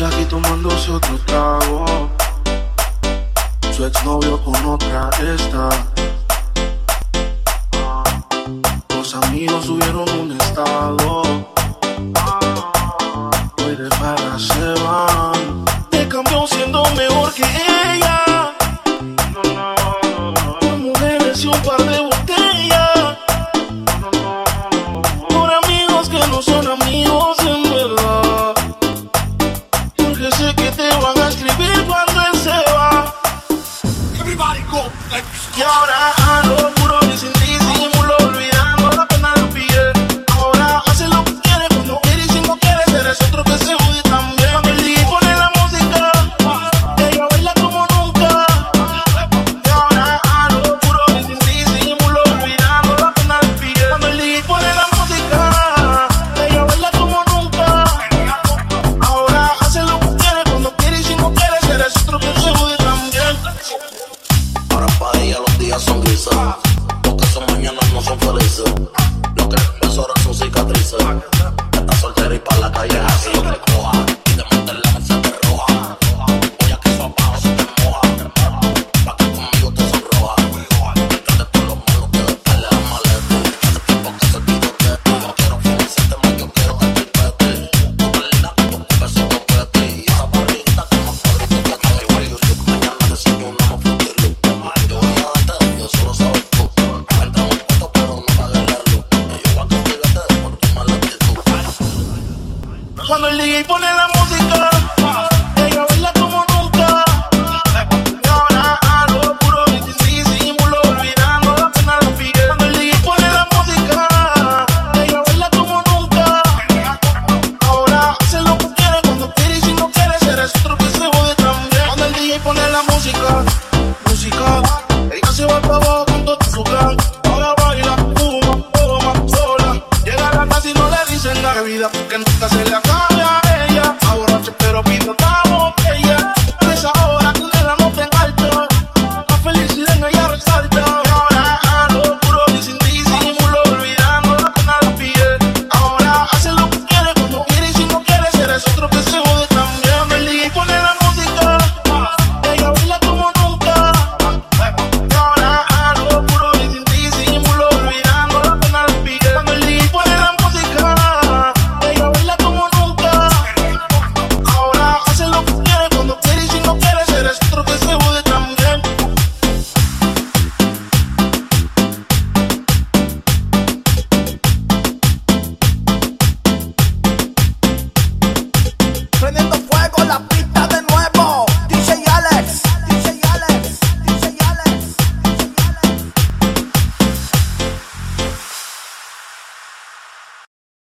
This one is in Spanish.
Ella aquí tomándose otro trago. Su exnovio con otra está. Los amigos subieron un estado. Hoy de para se van. Te cambió siendo mejor que él. Y ahora días son grises, los que son mañana no son felices. Los que las horas son cicatrices. Está soltera y pa' la calle es así. Cuando el DJ pone la música, ella baila como nunca. Y ahora a lo puro y sin disimulo, mirando la pena la piel. Cuando el DJ pone la música, ella baila como nunca. Ahora hace lo que quiere, cuando quiere y si no quiere, será otro que se jode también. Cuando el DJ pone la música, música, ella se va para abajo con todo su plan. Ahora baila, fuma, toma, sola. Llega la casa y no le dicen la vida, porque nunca se le acaba.